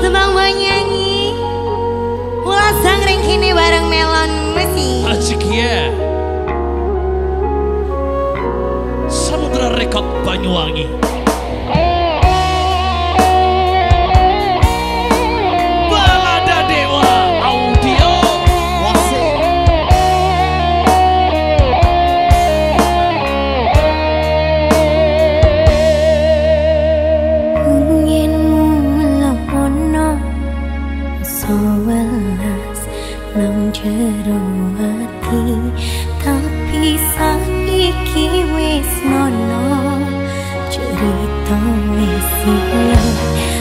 tembang menyanyi. Ulas sangring kini bareng melon mesi. Asik ya Samudra Rekod Banyuwangi tapi saiki wis nono cerita wis siap